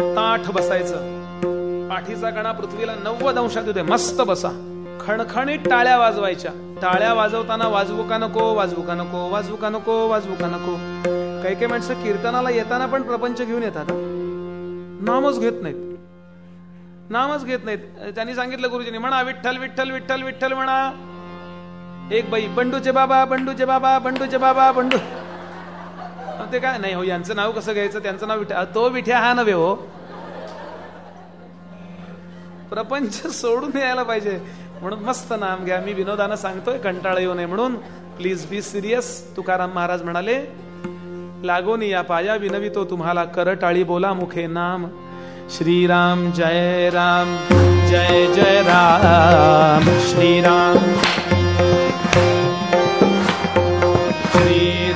ताठ बसायचं. पाठीचा कणा पृथ्वीला नव्वद अंशात येते मस्त बसा. खणखणीत टाळ्या वाजवायच्या. टाळ्या वाजवताना वाजवू का नको वाजवू का नको वाजवू का नको वाजवू का नको. काही काही माणसं कीर्तनाला येताना पण प्रपंच घेऊन येतात. नामच घेत नाहीत. नामच घेत नाहीत. त्यांनी सांगितलं गुरुजींनी म्हणा विठ्ठल विठ्ठल विठ्ठल विठ्ठल म्हणा. एक बाई बंडूचे बाबा बंडूचे बाबा बंडूचे बाबा बंडू ते काय? नाही हो यांचं नाव कसं घ्यायचं? त्यांचं नाव विठ्या तो विठ्या हा नव्हे हो. प्रपंच सोडून यायला पाहिजे. म्हणून मस्त नाम घ्या. मी विनोदानं सांगतोय कंटाळा येऊ नये म्हणून. Please be serious Tukaram Maharaj म्हणाले लागोन या पाया विनवितो तुम्हाला. करटाळी बोला मुखे नाम. श्रीराम जय राम. जय जय राम. श्रीराम.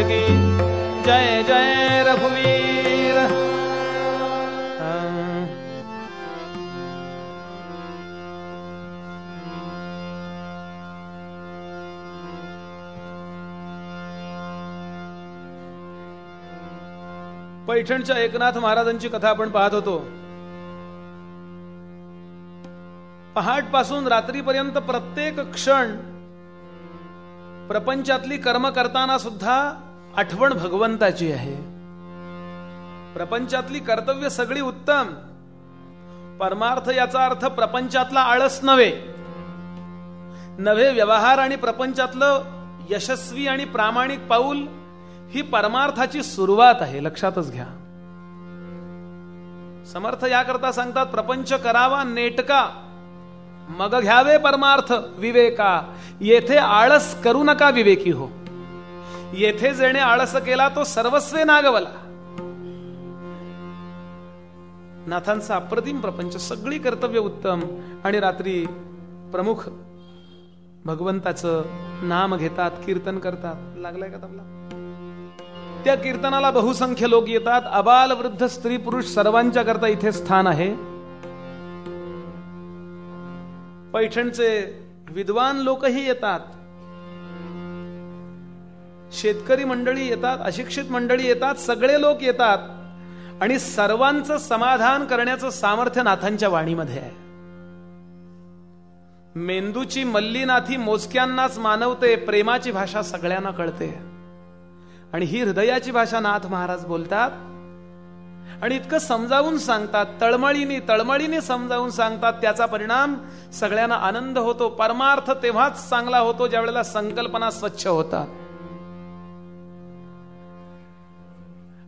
महाराज की जय जय रघुवीर। पैठणच्या एकनाथ महाराजांची कथा आपण पाहत होतो. पहाटपासून रात्रीपर्यंत प्रत्येक क्षण प्रपंचातली कर्म करताना सुद्धा आठवण भगवंताची आहे. प्रपंचातली कर्तव्य सगळी उत्तम. परमार्थ याचा अर्थ प्रपंचातला आळस नव्हे. नव्हे व्यवहार आणि प्रपंचातलं यशस्वी आणि प्रामाणिक पाऊल ही परमार्थाची सुरुवात आहे. लक्षातच घ्या. समर्थ याकरता सांगतात प्रपंच करावा नेटका. मग घ्यावे परमार्थ विवेका. येथे आळस करू नका विवेकी हो. येथे जेणे आळस केला तो सर्वस्वे नागवला. नाथांचा अप्रतिम प्रपंच सगळी कर्तव्य उत्तम आणि रात्री प्रमुख भगवंताचं नाम घेतात कीर्तन करतात. लागलाय का तबला? त्या कीर्तनाला बहुसंख्य लोक येतात. अबाल वृद्ध स्त्री पुरुष सर्वांच्या करता इथे स्थान आहे. पैठणचे विद्वान लोकही येतात. शेतकरी मंडळी येतात अशिक्षित मंडळी येतात सगळे लोक येतात. आणि सर्वांचं समाधान करण्याचं सामर्थ्य नाथांच्या वाणीमध्ये आहे. मेंदूची मल्लीनाथी मोजक्यांनाच मानवते प्रेमाची भाषा सगळ्यांना कळते. आणि ही हृदयाची भाषा नाथ महाराज बोलतात. आणि इतकं समजावून सांगतात तळमळीने तळमळीने समजावून सांगतात त्याचा परिणाम सगळ्यांना आनंद होतो. परमार्थ तेव्हाच चांगला होतो ज्या वेळेला संकल्पना स्वच्छ होतात.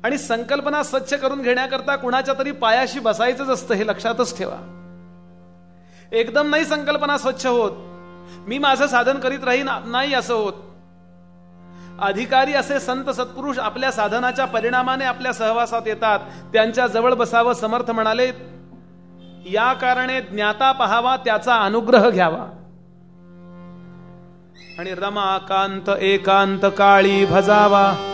आणि संकल्पना स्वच्छ करून घेण्याकरता कुणाच्या तरी पायाशी बसायचंच असतं हे लक्षातच ठेवा. एकदम नाही संकल्पना स्वच्छ होत. मी माझं साधन करीत राहीन नाही असं होत. अधिकारी असे संत सत्पुरुष आपल्या साधनाच्या परिणामाने आपल्या सहवासात येतात. त्यांच्या जवळ बसावं समर्थ म्हणाले या कारणे ज्ञाता पहावा त्याचा अनुग्रह घ्यावा. आणि रमाकांत एकांत काळी भजावा.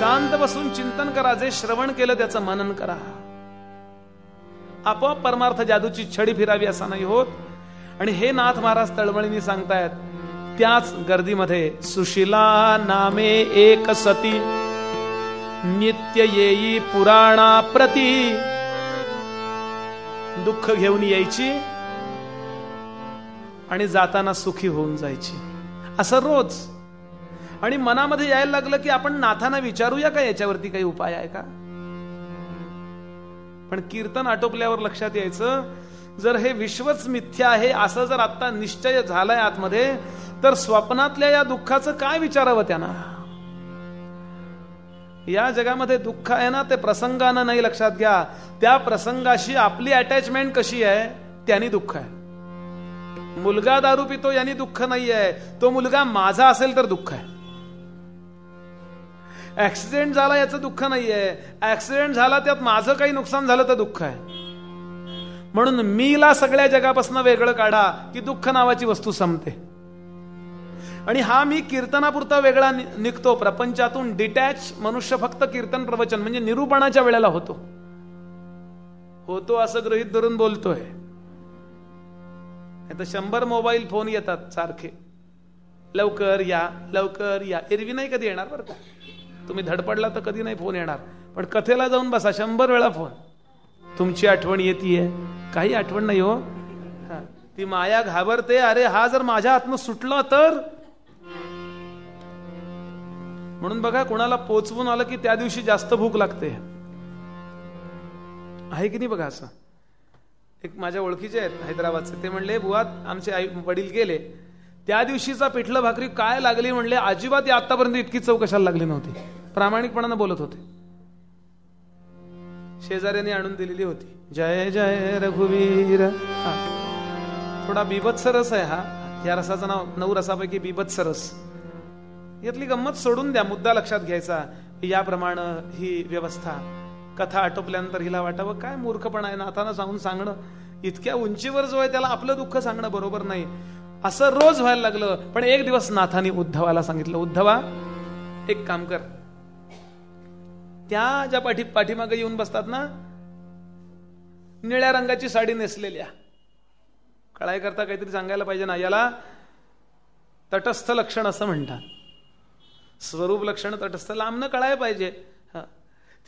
शांत बसून चिंतन करा जे श्रवण केलं त्याचं मनन करा. आपोआप परमार्थ जादूची छडी फिरावी असा नाही होत. आणि हे नाथ महाराज तळमळीने सांगतायत त्याच गर्दीमध्ये सुशिला नामे एक सती नित्य येई पुराणा प्रती. दुःख घेऊन यायची आणि जाताना सुखी होऊन जायची. असं रोज आणि मनामध्ये यायला लागलं की आपण नाथांना विचारूया का याच्यावरती काही उपाय आहे का? पण कीर्तन आटोपल्यावर लक्षात यायचं जर हे विश्वच मिथ्या आहे असं जर आता निश्चय झालाय आतमध्ये तर स्वप्नातल्या या दुःखाचं काय विचारावं त्यांना? या जगामध्ये दुःख आहे ना ते प्रसंगानं नाही लक्षात घ्या. त्या प्रसंगाशी आपली अटॅचमेंट कशी आहे त्यांनी दुःख आहे. मुलगा दारू पितो यांनी दुःख नाही आहे तो मुलगा माझा असेल तर दुःख आहे. ऍक्सिडेंट झाला याचं दुःख नाहीये. ऍक्सिडेंट झाला त्यात माझं काही नुकसान झालं तर दुःख आहे. म्हणून मीला सगळ्या जगापासून वेगळं काढा की दुःख नावाची वस्तू संपते. आणि हा मी कीर्तनापुरता वेगळा निघतो. प्रपंचातून डिटॅच मनुष्य फक्त कीर्तन प्रवचन म्हणजे निरूपणाच्या वेळेला होतो. होतो असं गृहित धरून बोलतोय. आता शंभर मोबाईल फोन येतात सारखे. लवकर या लवकर या. एरवी नाही कधी येणार बरं का? तुम्ही धडपडला तर कधी नाही फोन येणार. पण कथेला जाऊन बसा शंभर वेळा फोन. तुमची आठवण येते काही आठवण नाही हो. ती माया घाबरते. अरे हा जर माझ्या हातनं सुटला तर? म्हणून बघा कोणाला पोचवून आलं की त्या दिवशी जास्त भूक लागते. आहे की नाही बघा असं? एक माझ्या ओळखीचे आहेत हैदराबादचे. ते म्हणले बुवा आमचे आई वडील गेले. त्या दिवशीचा पिठलं भाकरी काय लागली? म्हणले अजिबात आतापर्यंत इतकी चव कशाला लागली नव्हती? प्रामाणिकपणानं बोलत होते. शेजाऱ्याने आणून दिलेली होती. जय जय रघुवीर. थोडा बिबत्सरस आहे हा. या रसाचं नाव नऊ रसापैकी बिबत्सरस यातली गंमत सोडून द्या मुद्दा लक्षात घ्यायचा. याप्रमाणे ही व्यवस्था. कथा आटोपल्यानंतर हिला वाटावं काय मूर्खपणा आहे नाथानं सांगून सांगणं. इतक्या उंचीवर जो आहे त्याला आपलं दुःख सांगणं बरोबर नाही. असं रोज व्हायला लागलं. पण एक दिवस नाथानी उद्धवाला सांगितलं उद्धवा एक काम कर. त्या ज्या पाठी पाठीमागे येऊन बसतात ना निळ्या रंगाची साडी नेसलेल्या. कळाय करता काहीतरी सांगायला पाहिजे ना याला तटस्थ लक्षण असं म्हणतात. स्वरूप लक्षण तटस्थ लांबनं कळाय पाहिजे.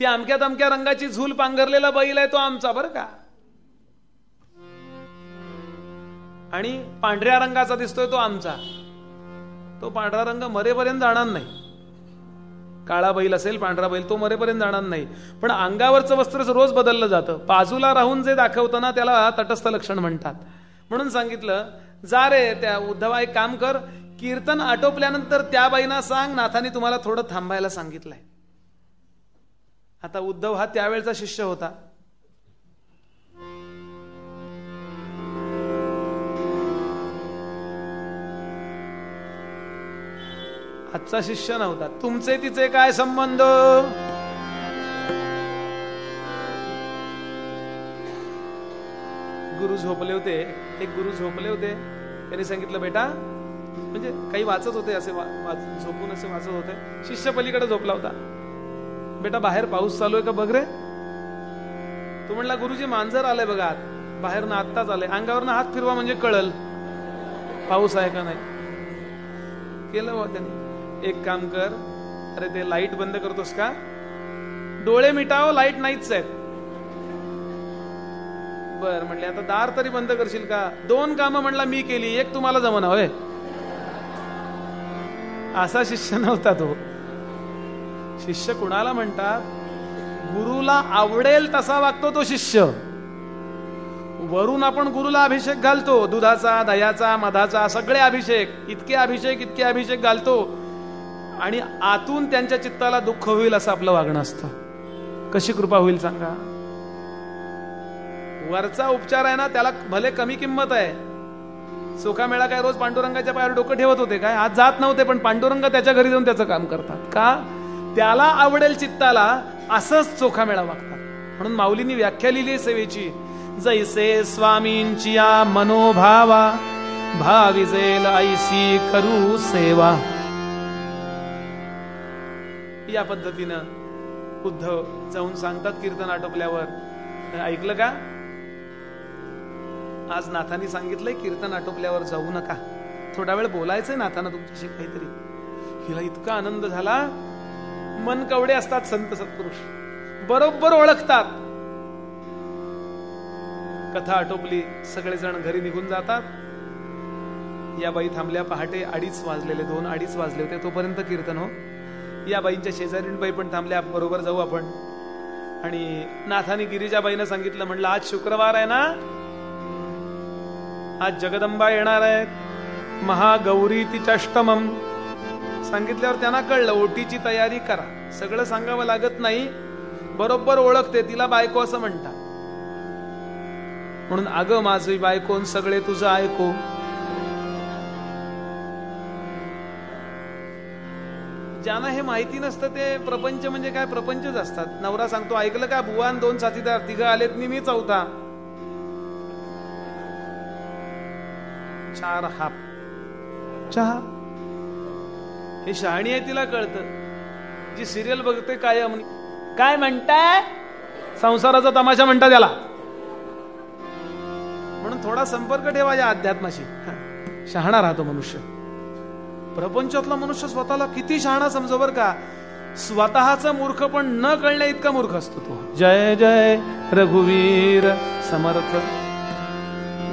ती अमक्या तमक्या रंगाची झूल पांघरलेला बैल आहे तो आमचा बरं का? आणि पांढऱ्या रंगाचा दिसतोय तो आमचा. तो पांढरा रंग मरेपर्यंत जाणार नाही. काळा बैल असेल पांढरा बैल तो मरेपर्यंत जाणार नाही. पण अंगावरचं वस्त्र रोज बदललं जातं. बाजूला राहून जे दाखवतं ना त्याला तटस्थ लक्षण म्हणतात. म्हणून सांगितलं जा रे त्या उद्धवा एक काम कर. कीर्तन आटोपल्यानंतर त्या बाईना सांग नाथाने तुम्हाला थोडं थांबायला सांगितलंय. आता उद्धव हा त्यावेळचा शिष्य होता. आजचा शिष्य नव्हता. तुमचे तिचे काय संबंध? गुरु झोपले होते. एक गुरु झोपले होते. त्यांनी सांगितलं बेटा म्हणजे काही वाचत होते असे झोपून असे वाचत होते. शिष्य पलीकडे झोपला होता. बेटा बाहेर पाऊस चालू आहे का बघ रे? तू म्हणला गुरुजी मांजर आलंय बघा बाहेर ना आत्ताच आलंय. अंगावर हात फिरवा म्हणजे कळल. पाऊस आहे का नाही? केलं त्यांनी. एक काम कर. अरे ते लाइट बंद करतोस का? डोळे मिटाव लाइट नाहीच आहेत. बर म्हणले आता दार तरी बंद करशील का? दोन कामं म्हणला मी केली एक तुम्हाला जमना होय? असा शिष्य नव्हता तो. शिष्य कुणाला म्हणतात? गुरुला आवडेल तसा वागतो तो शिष्य. वरून आपण गुरुला अभिषेक घालतो. दुधाचा दह्याचा मधाचा सगळे अभिषेक इतके अभिषेक इतके अभिषेक घालतो. आणि आतून त्यांच्या चित्ताला दुःख होईल असं आपलं वागणं असतं. कशी कृपा होईल सांगा? वरचा उपचार आहे ना त्याला भले कमी किंमत आहे. सुखामेळा काय रोज पांडुरंगाच्या पायावर डोकं ठेवत होते काय? आज जात नव्हते पण पांडुरंग त्याच्या घरी जाऊन त्याचं काम करतात. का? त्याला आवडेल चित्ताला असंच चोखामेळा वागतात. म्हणून माऊलींनी व्याख्या लिहिली सेवेची. जैसे स्वामींची या मनोभावा भाविजेल ऐसी करू सेवा. या पद्धतीनं उद्धव जाऊन सांगतात कीर्तन आटोपल्यावर. ऐकलं का? आज नाथांनी सांगितलंय कीर्तन आटोपल्यावर जाऊ नका. थोडा वेळ बोलायचंय नाथानं तुमच्याशी काहीतरी. हिला इतका आनंद झाला. मन कवडे असतात संत सत्पुरुष. बरोबर ओळखतात. कथा आटोपली सगळेजण घरी निघून जातात. या बाई थांबल्या पहाटे अडीच वाजलेले दोन अडीच वाजले होते तोपर्यंत कीर्तन हो. या बाईंच्या शेजारी बाई पण थांबल्या बरोबर जाऊ आपण. आणि नाथाने गिरिजाबाईनं सांगितलं म्हणलं आज शुक्रवार आहे ना? आज जगदंबा येणार आहेत महागौरी तिच्याष्टमम. सांगितल्यावर त्यांना कळलं ओटीची तयारी करा. सगळं सांगावं लागत नाही. बरोबर ओळखते तिला बायको असं म्हणतात. म्हणून अगं माझी बायकोन सगळे तुझं ऐको. ज्यांना हे माहिती नसतं ते प्रपंच म्हणजे काय? प्रपंचच असतात. नवरा सांगतो ऐकलं का? भुवान दोन साथीदार तिघ आलेत मी चौथा. चार हाप. चहा हे शहाणी आहे तिला कळतं. जी सिरियल बघते काय काय म्हणताय? संसाराचा तमाशा म्हणता त्याला. म्हणून थोडा संपर्क ठेवा या अध्यात्माशी. शहाणा राहतो मनुष्य. प्रपंचातला मनुष्य स्वतःला किती शहाणा समजो बर का. स्वतःचा मूर्ख पण न कळण्या इतका मूर्ख असतो तो. जय जय रघुवीर समर्थ.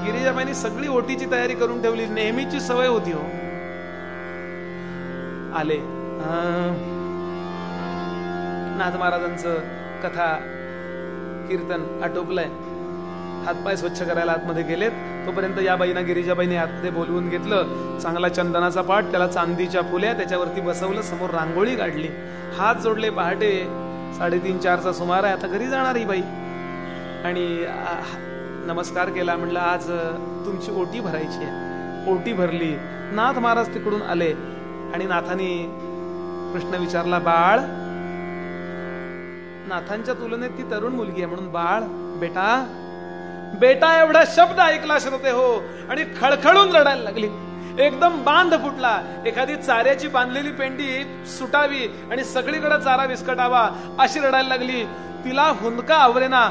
गिरिजाबाईंनी सगळी ओटीची तयारी करून ठेवली. नेहमीची सवय होती हो. आले. नाथ महाराजांचं कथा कीर्तन आटोपलंय. हातपाय स्वच्छ करायला आतमध्ये गेलेत. तोपर्यंत या बाईना गिरिजाबाईने आतमध्ये बोलवून घेतलं. चांगला चंदनाचा पाठ त्याला चांदीच्या फुल्या त्याच्यावरती बसवलं समोर रांगोळी काढली. हात जोडले पहाटे साडेतीन चारचा सुमार आहे. आता घरी जाणार ही बाई. आणि नमस्कार केला म्हटलं आज तुमची ओटी भरायची आहे. ओटी भरली. नाथ महाराज तिकडून आले. आणि नाथाने प्रश्न विचारला बाळ नाथांच्या तुलनेत ती तरुण मुलगी आहे. म्हणून बाळ बेटा बेटा एवढा शब्द ऐकला श्रोते हो आणि खळखळून रडायला लागली. एकदम बांध फुटला. एखादी चाऱ्याची बांधलेली पेंडी सुटावी आणि सगळीकडे चारा विस्कटावा अशी रडायला लागली. तिला हुंदका आवरेना.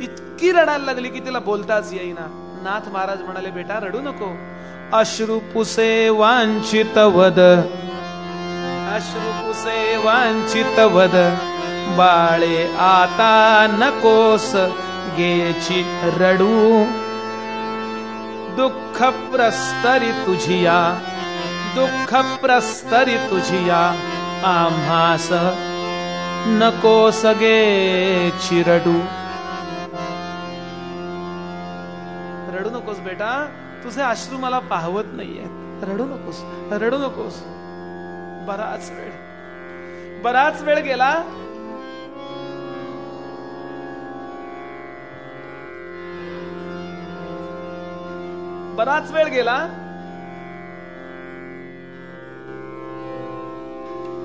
इतकी रडायला लागली की तिला बोलताच येईना. नाथ महाराज म्हणाले बेटा रडू नको. अश्रू पुसे वांछित वद. अश्रू पुसे वांछित वद. बाळे आता नकोस. गेची रडू. दुःख प्रस्तरी तुझिया दुःख प्रस्तरी तुझिया आम्हास नको सगे चिरडू रडू नकोस बेटा तुझे अश्रू मला पाहवत नाहीयेत. रडू नकोस रडू नकोस. बराच वेळ बराच वेळ गेला बराच वेळ गेला.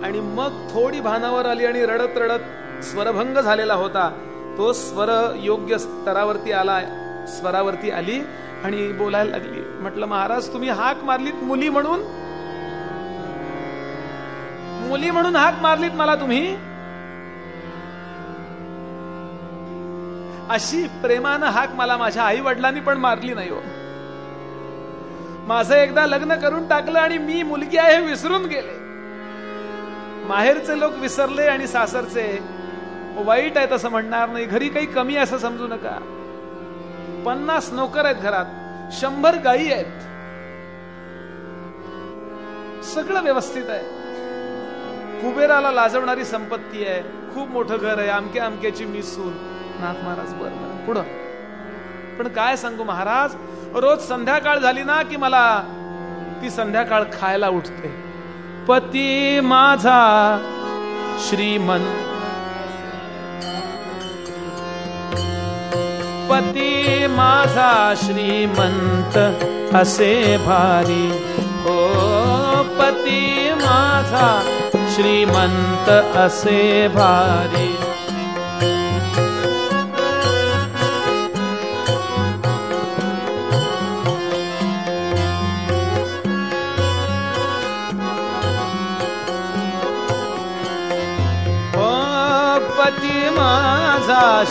आणि मग थोडी भानावर आली आणि रडत रडत स्वरभंग झालेला होता. तो स्वर योग्य स्तरावरती आला स्वरावरती आली आणि बोलायला लागली. म्हटलं महाराज तुम्ही हाक मारलीत मुली म्हणून? मुली म्हणून हाक मारलीत मला तुम्ही? अशी प्रेमानं हाक मला माझ्या आई वडिलांनी पण मारली नाही हो. माझं एकदा लग्न करून टाकलं आणि मी मुलगी आहे हे विसरून गेले. माहेरचे लोक विसरले आणि सासरचे वाईट आहे तसं म्हणणार नाही घरी काही कमी असं समजू नका. पन्नास नोकर आहेत घरात शंभर गायी आहेत. सगळं व्यवस्थित आहे. कुबेराला लाजवणारी संपत्ती आहे खूप मोठं घर आहे आमके आमक्याची मिसून नाथ महाराज बर पुढं. पण काय सांगू महाराज रोज संध्याकाळ झाली ना की मला ती संध्याकाळ खायला उठते. पती माझा श्रीमंत पती माझा श्रीमंत असे भारी. हो पती माझा श्रीमंत असे भारी.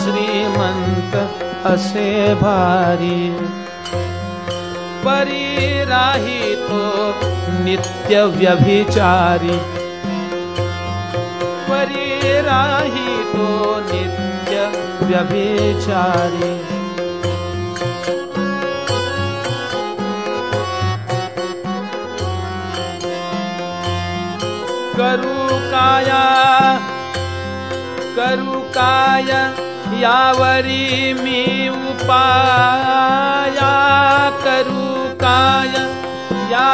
श्रीमंत असे भारी। परी राही तो नित्य व्यभिचारी परी राही तो नित्य व्यभिचारी करू काया या वी उपाया करुकाय या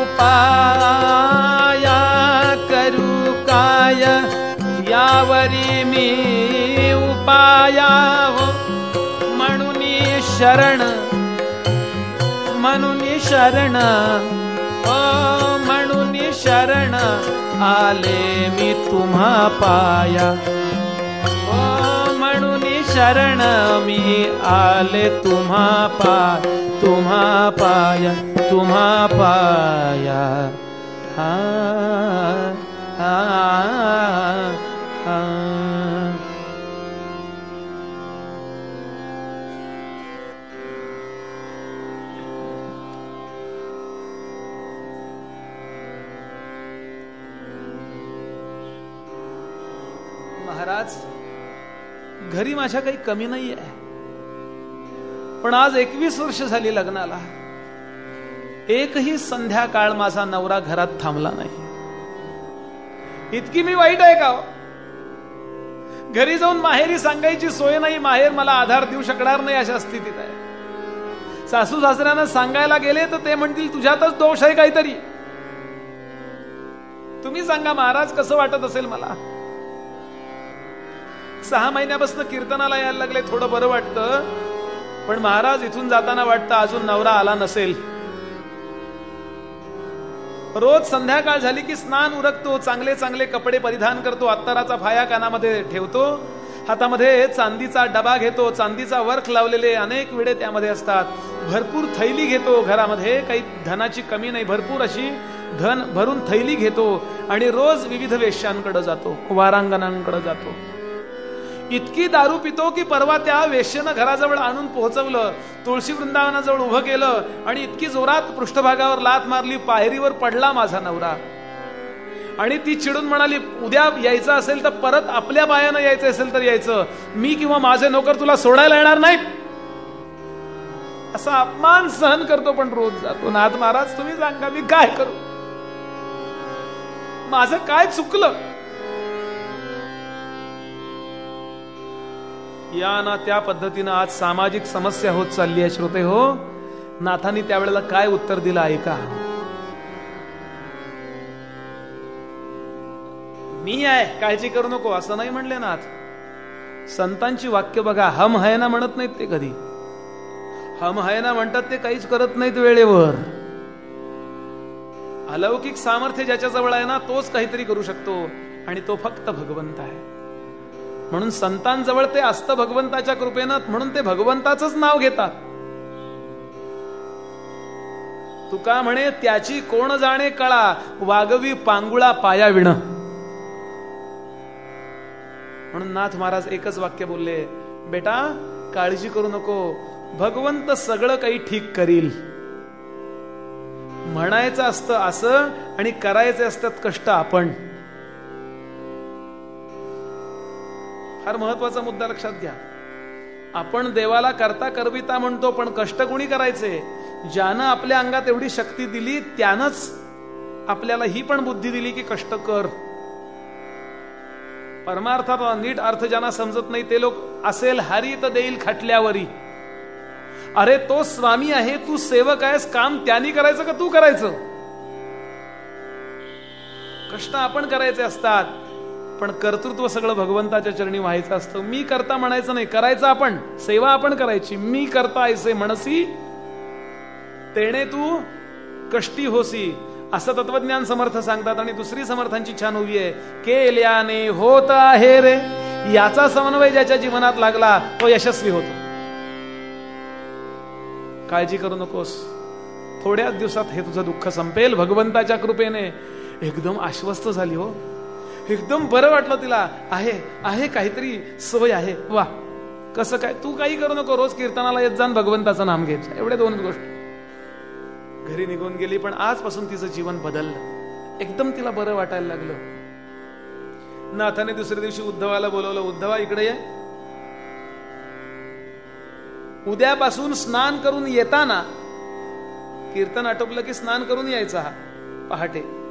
उपाया करुकाय मी उपाया मणुनि शरण मनुनि शरण ओ मणुनि शरण आले तुम्हा पाया म्हणून शरण मी आले तुम्हा पा तुम्हा पाया तुम्हा पाया हा हा घरी माझ्या काही कमी नाही आहे पण आज एकवीस वर्ष झाली लग्नाला. एकही संध्याकाळ माझा नवरा घरात थांबला नाही. इतकी मी वाईट आहे का हो? घरी जाऊन माहेरी सांगायची सोय नाही माहेर मला आधार देऊ शकणार नाही अशा स्थितीत आहे. सासू सासऱ्यांना सांगायला गेले तर ते म्हणतील तुझ्यातच दोष आहे काहीतरी. तुम्ही सांगा महाराज कसं वाटत असेल मला? सहा महिन्यापासून कीर्तनाला यायला लागले थोडं बरं वाटतं. पण महाराज इथून जाताना वाटतं अजून नवरा आला नसेल. रोज संध्याकाळ झाली की स्नान उरकतो चांगले चांगले कपडे परिधान करतो अत्तराचा फाया कानामध्ये ठेवतो हातामध्ये चांदीचा डबा घेतो चांदीचा वर्क लावलेले अनेक विडे त्यामध्ये असतात. भरपूर थैली घेतो घरामध्ये काही धनाची कमी नाही भरपूर अशी धन भरून थैली घेतो आणि रोज विविध वेश्यांकडे जातो वारांगणांकडे जातो. इतकी दारू पितो की परवा त्या वेश्येनं घराजवळ आणून पोहोचवलं तुळशी वृंदावनाजवळ उभं केलं आणि इतकी जोरात पृष्ठभागावर लात मारली पायरीवर पडला माझा नवरा. आणि ती चिडून म्हणाली उद्या यायचं असेल तर परत आपल्या बायानं यायचं असेल तर यायचं. मी किंवा माझे नोकर तुला सोडायला येणार नाहीत. असा अपमान सहन करतो पण रोज जातो. नाथ महाराज तुम्ही सांगा मी काय करू? माझं काय चुकलं? या ना त्या पद्धतीनं आज सामाजिक समस्या होत चालली आहे श्रोते हो. नाथांनी त्यावेळेला काय उत्तर दिलं ऐका. मी आहे काळजी करू नको असं नाही म्हणले नाथ. संतांची वाक्य बघा हम है ना म्हणत नाहीत ते कधी. हम है ना म्हणतात ते काहीच करत नाहीत वेळेवर. अलौकिक सामर्थ्य ज्याच्या जवळ आहे ना तोच काहीतरी करू शकतो आणि तो फक्त भगवंत आहे. म्हणून संतांजवळ ते असतं भगवंताच्या कृपेनं म्हणून ते भगवंताच नाव घेतात. तुका म्हणे त्याची कोण जाणे कळा वागवी पांगुळा पाया विण. म्हणून नाथ महाराज एकच वाक्य बोलले बेटा काळजी करू नको भगवंत सगळं काही ठीक करील. म्हणायचं असतं असं आणि करायचे असतात कष्ट आपण. फार महत्त्वाचा मुद्दा लक्षात घ्या. आपण देवाला करता करविता म्हणतो पण कष्ट कोणी करायचे? ज्यानं आपल्या अंगात एवढी शक्ती दिली त्यानंच आपल्याला ही पण बुद्धी दिली की कष्ट कर. परमार्थात नीट अर्थ ज्यांना समजत नाही ते लोक असेल हरी तर देईल खटल्यावरी. अरे तो स्वामी आहे तू सेवक आहेस काम त्यानी करायचं का तू करायचं? कष्ट आपण करायचे असतात. पण कर्तृत्व सगळं भगवंताच्या चरणी व्हायचं असतं. मी करता म्हणायचं नाही करायचं आपण. सेवा आपण करायची. मी करता ऐसे म्हणसी तेणे तू कष्टी होसी. असं तत्वज्ञान समर्थ सांगतात आणि दुसरी समर्थांची छान उभी आहे. केल्याने होत आहे रे? याचा समन्वय ज्याच्या जीवनात लागला तो यशस्वी होतो. काळजी करू नकोस. थोड्याच दिवसात हे तुझं दुःख संपेल. भगवंताच्या कृपेने. एकदम आश्वस्त झाली हो. एकदम बरं वाटलं तिला. आहे आहे काहीतरी सवय आहे. वा. कसं काय? तू काही करू नको रोज कीर्तनाला येत जाण भगवंताचं नाम घेत एवढे दोन गोष्टी. घरी निघून गेली पण आजपासून तिचं जीवन बदललं. एकदम तिला बरं वाटायला लागलं. नाथाने दुसऱ्या दिवशी उद्धवाला बोलवलं उद्धवा इकडे ये. उद्यापासून स्नान करून येताना कीर्तन आटोपलं की स्नान करून यायचा हा पहाटे.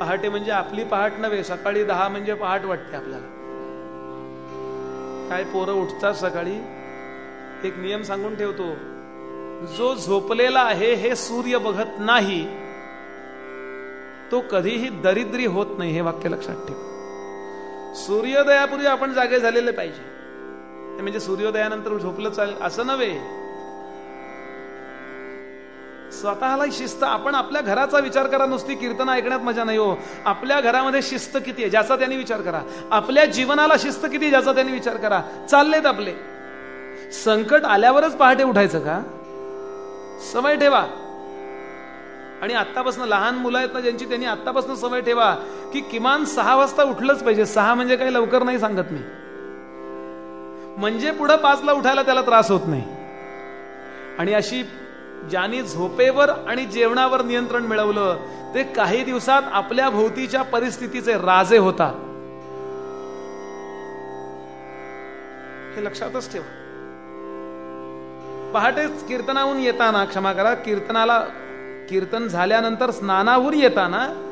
पहाटे म्हणजे आपली पहाट नव्हे सकाळी दहा म्हणजे पहाट वाटते आपल्याला. काय पोरं उठतात सकाळी? एक नियम सांगून ठेवतो जो झोपलेला आहे हे सूर्य बघत नाही तो कधीही दरिद्री होत नाही हे वाक्य लक्षात ठेव. सूर्योदयापूर्वी आपण जागे झालेले पाहिजे. म्हणजे सूर्योदयानंतर झोपलं चालेल असं नव्हे. स्वतःला शिस्त. आपण आपल्या घराचा विचार करा नुसती कीर्तन ऐकण्यात मजा नाही हो. आपल्या घरामध्ये शिस्त किती आहे ज्याचा त्यांनी विचार करा. आपल्या जीवनाला शिस्त किती ज्याचा त्यांनी विचार करा. चाललेत आपले. संकट आल्यावरच पहाटे उठायचं का? सवय ठेवा. आणि आत्तापासून लहान मुलं आहेत ना ज्यांची त्यांनी आत्तापासून सवय ठेवा की किमान सहा वाजता उठलंच पाहिजे. सहा म्हणजे काही लवकर नाही सांगत मी. म्हणजे पुढं पाचला उठायला त्याला त्रास होत नाही. आणि अशी ज्यांनी झोपेवर आणि जेवणावर नियंत्रण मिळवलं ते काही दिवसात आपल्या भोवतीच्या परिस्थितीचे राजे होतात. हे लक्षातच ठेवा. पहाटेच कीर्तनाहून येताना क्षमा करा कीर्तनाला कीर्तन झाल्यानंतर स्नानाहून येताना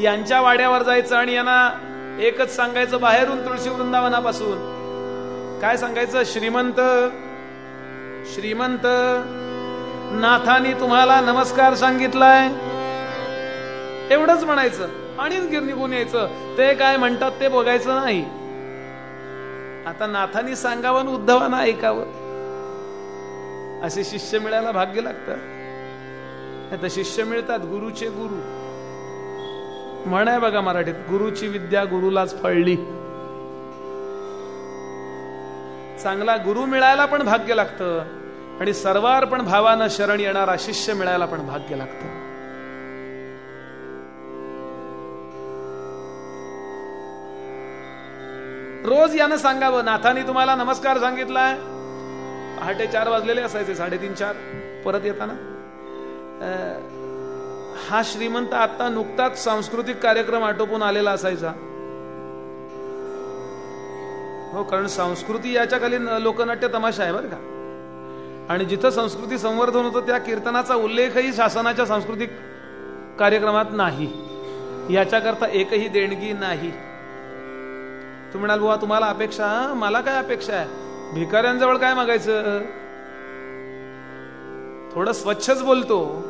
यांच्या वाड्यावर जायचं आणि यांना एकच सांगायचं बाहेरून तुळशी वृंदावनापासून. काय सांगायचं? श्रीमंत श्रीमंत नाथानी तुम्हाला नमस्कार सांगितलाय. एवढंच म्हणायचं. आणि निघून यायचं. ते काय म्हणतात ते बघायचं नाही. आता नाथानी सांगावं उद्धवाना ऐकावं. असे शिष्य मिळायला भाग्य लागतं. आता शिष्य मिळतात गुरुचे गुरु. म्हण आहे बघा मराठीत गुरुची विद्या गुरुलाच फळली. चांगला गुरु मिळायला पण भाग्य लागतं. आणि सर्वार्पण भावानं शरण येणारा शिष्य मिळायला पण भाग्य लागतं. रोज यानं सांगावं नाथानी तुम्हाला नमस्कार सांगितलाय. पहाटे चार वाजलेले असायचे साडेतीन चार. परत येताना. हा श्रीमंत आता नुकताच सांस्कृतिक कार्यक्रम आटोपून आलेला असायचा. हो कारण संस्कृती याच्या खाली लोकनाट्य तमाशा आहे बरं का. आणि जिथं संस्कृती संवर्धन होतं त्या कीर्तनाचा उल्लेखही शासनाच्या सांस्कृतिक कार्यक्रमात नाही. याच्याकरता एकही देणगी नाही. तुम्ही म्हणाल बुवा तुम्हाला अपेक्षा मला काय अपेक्षा आहे? भिकाऱ्यांजवळ काय मागायचं? थोडं स्वच्छच बोलतो.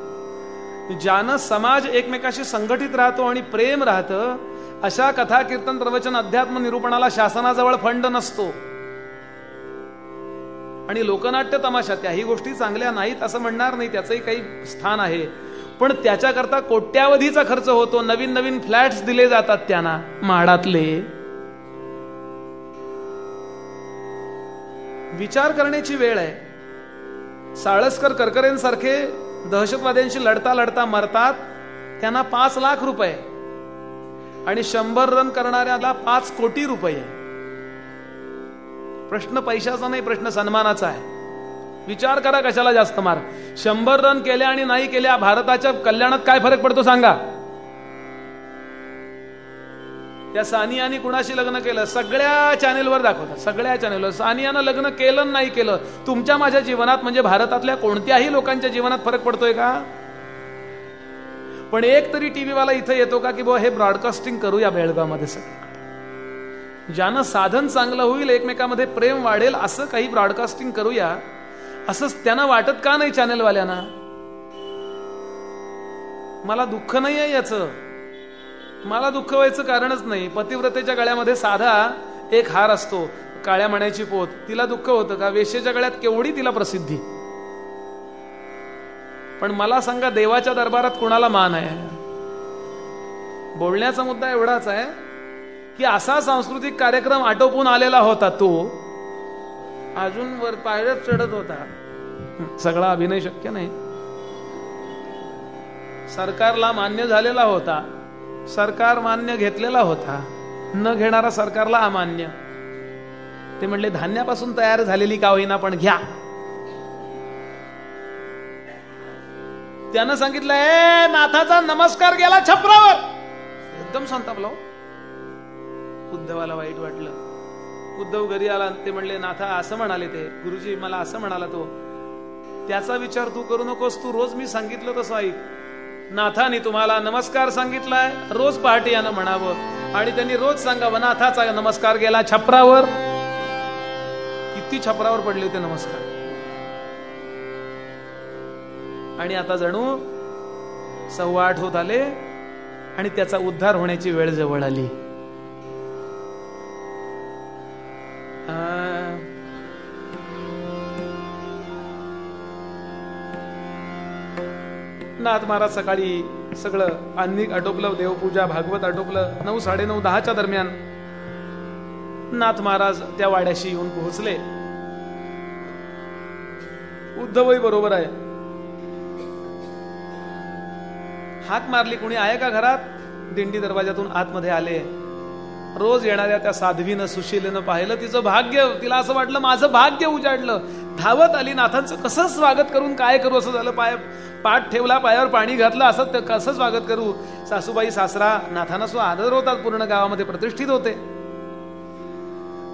ज्यानं समाज एकमेकाशी संघटित राहतो आणि प्रेम राहतं अशा कथा कीर्तन प्रवचन अध्यात्म निरूपणाला शासनाजवळ फंड नसतो. आणि लोकनाट्य तमाशा त्याही गोष्टी चांगल्या नाहीत असं म्हणणार नाही त्याचंही काही स्थान आहे. पण त्याच्याकरता कोट्यावधीचा खर्च होतो नवीन नवीन फ्लॅट्स दिले जातात त्यांना माडातले. विचार करण्याची वेळ आहे. साळसकर करकरेंसारखे दहशतवाद्यांशी लढता लढता मरतात त्यांना पाच लाख रुपये. आणि शंभर रन करणाऱ्याला पाच कोटी रुपये. प्रश्न पैशाचा नाही प्रश्न सन्मानाचा आहे. विचार करा कशाला जास्त मार. शंभर रन केल्या आणि नाही केल्या भारताच्या कल्याणात काय फरक पडतो सांगा. त्या सानियानी कुणाशी लग्न केलं? सगळ्या चॅनेलवर दाखवतात. सगळ्या चॅनेलवर. सानियानं लग्न केलं नाही केलं? तुमच्या माझ्या जीवनात म्हणजे भारतातल्या कोणत्याही लोकांच्या जीवनात फरक पडतोय का? पण एक तरी टीव्हीवाला इथं येतो का की बुवा हे ब्रॉडकास्टिंग करूया बेळगावमध्ये सगळं. ज्यानं साधन चांगलं होईल एकमेकामध्ये प्रेम वाढेल असं काही ब्रॉडकास्टिंग करूया. असं त्यांना वाटत का नाही चॅनेलवाल्यांना मला दुःख नाही आहे याचं. मला दुःख व्हायचं कारणच नाही. पतिव्रतेच्या गळ्यामध्ये साधा एक हार असतो. काळ्या मण्याची पोत. तिला दुःख होतं का? वेशेच्या गळ्यात केवढी तिला प्रसिद्धी? पण मला सांगा देवाच्या दरबारात कुणाला मान आहे? बोलण्याचा मुद्दा एवढाच आहे. की असा सांस्कृतिक कार्यक्रम आटोपून आलेला होता तो अजून वर पायऱ्यात चढत होता. सगळा अभिनय शक्य नाही. सरकारला मान्य झालेला होता. सरकार मान्य घेतलेला होता. न घेणारा सरकारला अमान्य. ते म्हणले धान्यापासून तयार झालेली का होईना पण घ्या. त्यानं सांगितलं ए नाथाचा नमस्कार गेला छपरावर. एकदम संतापला हो. उद्धवाला वाईट वाटलं. उद्धव घरी आला ते म्हणले नाथा असं म्हणाले ते. गुरुजी मला असं म्हणाला तो. त्याचा विचार तू करू नकोस तू रोज मी सांगितलं तसं ऐक. नाथाने तुम्हाला नमस्कार सांगितलाय रोज पहाटे यानं म्हणावं. आणि त्यांनी रोज सांगावं नाथाचा नमस्कार गेला छपरावर. किती छपरावर पडले होते नमस्कार. आणि आता जणू सव्वा आठ होत आले आणि त्याचा उद्धार होण्याची वेळ जवळ आली. नाथ महाराज सकाळी सगळं अन्निक आटोपलं देवपूजा भागवत आटोपलं नऊ साडेनऊ दहाच्या दरम्यान नाथ महाराज त्या वाड्याशी येऊन पोहोचले. उद्धवही बरोबर आहे. हाक मारली कुणी आहे का घरात? दिंडी दरवाजातून आतमध्ये आले. रोज येणाऱ्या त्या साध्वीनं सुशीलेनं पाहिलं तिचं भाग्य तिला असं वाटलं माझं भाग्य उजाडलं. धावत आली नाथांचं कसं स्वागत करून काय करू असं झालं पाय पाठ ठेवला पायावर पाणी घातलं असं कसं स्वागत करू? सासूबाई सासरा नाथांना सो आदर होतात पूर्ण गावामध्ये प्रतिष्ठित होते.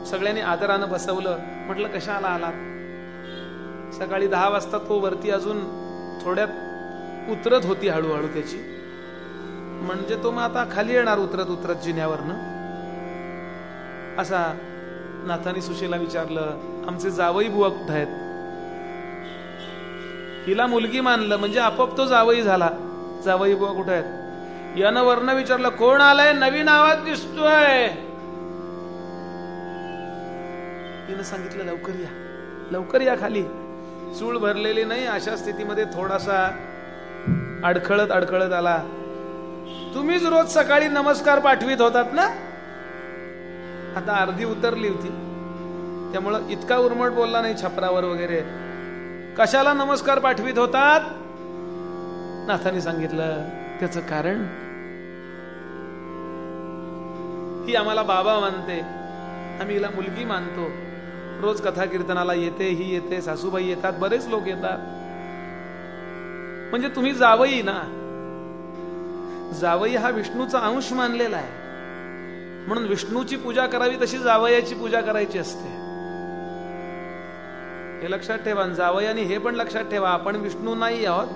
सगळ्यांनी आदरानं बसवलं. म्हटलं कशाला आलात? सकाळी दहा वाजता तो वरती अजून थोड्यात उतरत होती हळूहळू त्याची. म्हणजे तो मग आता खाली येणार उतरत उतरत जिन्यावरनं. असा नाथानी सुशीला विचारलं आमचे जावई बुवा कुठं आहेत? हिला मुलगी मानलं म्हणजे आपोआप तो जावई झाला. जावई बुवा कुठं आहेत? यानं वर्ण विचारलं कोण आलंय? नवीन आवाज दिसतोय. हिनं सांगितलं लवकर या. लवकर या खाली. चूळ भरलेली नाही अशा स्थितीमध्ये थोडासा अडखळत अडखळत आला. तुम्हीच रोज सकाळी नमस्कार पाठवित होतात ना? आता अर्धी उतरली होती. त्यामुळं इतका उर्मट बोलला नाही छपरावर वगैरे. कशाला नमस्कार पाठवित होतात? नाथाने सांगितलं त्याच कारण? ही आम्हाला बाबा मानते. आम्ही हिला मुलगी मानतो. रोज कथा कीर्तनाला येते ही येते सासूबाई येतात बरेच लोक येतात. म्हणजे तुम्ही जावई ना? जावई हा विष्णूचा अंश मानलेला आहे. म्हणून विष्णूची पूजा करावी तशी जावयाची पूजा करायची असते. हे लक्षात ठेवा जावयाने हे पण लक्षात ठेवा आपण विष्णू नाही आहोत.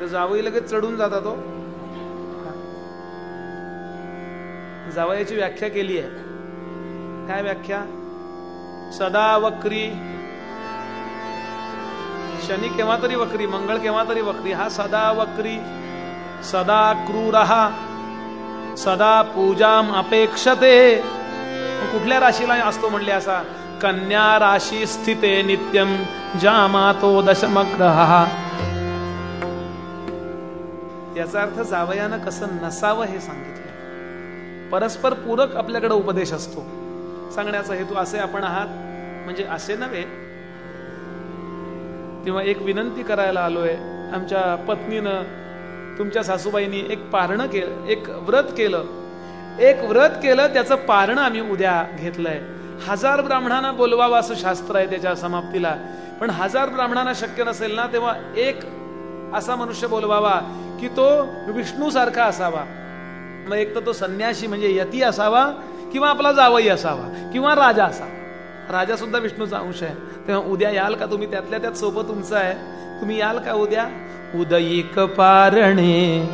तर जावई लगेच चढून जाता तो. जावयाची व्याख्या केली आहे. काय व्याख्या? सदा वक्री. शनी केव्हा तरी वक्री मंगळ केव्हा तरी वक्री हा सदा वक्री सदा क्रूर. सदा पूजाम अपेक्षते. कुठल्या राशीला असतो म्हणले असा? कन्या राशी स्थिते नित्यम जामातो दशमग्रह. याचा अर्थ जावयानं कसं नसावं हे सांगितलं. परस्पर पूरक आपल्याकडे उपदेश असतो. सांगण्याचा हेतू असे आपण आहात. म्हणजे असे नव्हे. तेव्हा एक विनंती करायला आलोय. आमच्या पत्नीनं तुमच्या सासूबाईंनी एक पारणं केलं एक व्रत केलं. एक व्रत केलं त्याचं पारणं आम्ही उद्या घेतलंय. हजार ब्राह्मणांना बोलवावं असं शास्त्र आहे त्याच्या समाप्तीला. पण हजार ब्राह्मणांना शक्य नसेल ना तेव्हा एक असा मनुष्य बोलवावा की तो विष्णू सारखा असावा. मग एक तर तो संन्यासी म्हणजे यती असावा किंवा आपला जावई असावा किंवा राजा असावा. राजा सुद्धा विष्णूचा अंश आहे. तेव्हा उद्या याल का तुम्ही? त्यातल्या त्यात सोबत तुमचं आहे. तुम्ही याल का उद्या? उदयिक पारणे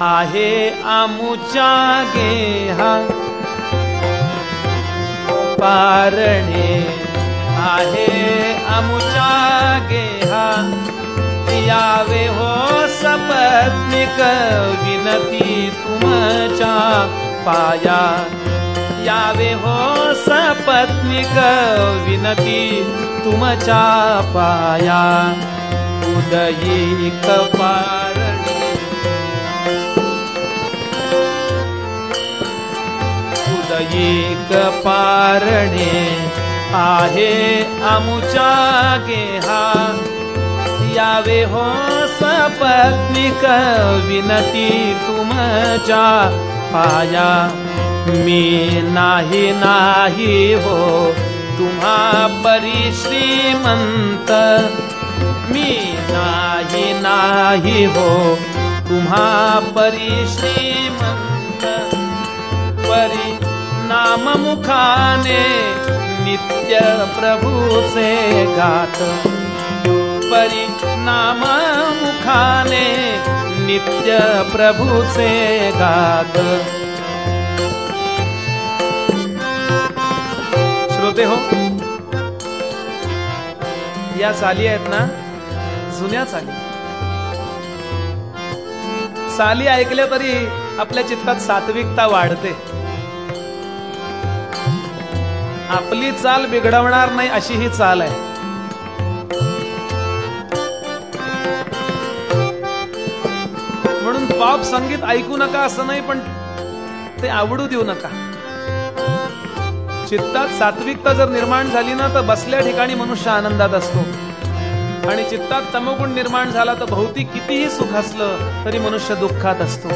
आहे आमुच्या गेहा पारणे आहे आमुच्या गेहा सपत्निक विनती तुमच्या पाया. यावे हो सपत्निक विनती तुमच्या पाया उदयिक पारणे उदयिक पारणे हो सपत्निक विनती तुमच्या पाया मी नाही नाही हो। परी श्रीमंत मी नाही नाही हो. तुम्हा परी श्रीमंत परी नाम मुखाने नित्य प्रभूचे गात परी नाम मुखाने नित्य प्रभूचे गात श्रोते हो या चाली आहेत ना जुन्या चाली. चाली ऐकल्या तरी आपल्या चित्तात सात्विकता वाढते. आपली चाल बिघडवणार नाही अशी ही चाल आहे. म्हणून पॉप संगीत ऐकू नका असं नाही पण ते आवडू देऊ नका. चित्तात सात्विकता जर निर्माण झाली ना तर बसल्या ठिकाणी मनुष्य आनंदात असतो. आणि चित्तात तमगुण निर्माण झाला तर भौतिक कितीही सुख असलं तरी मनुष्य दुःखात असतो.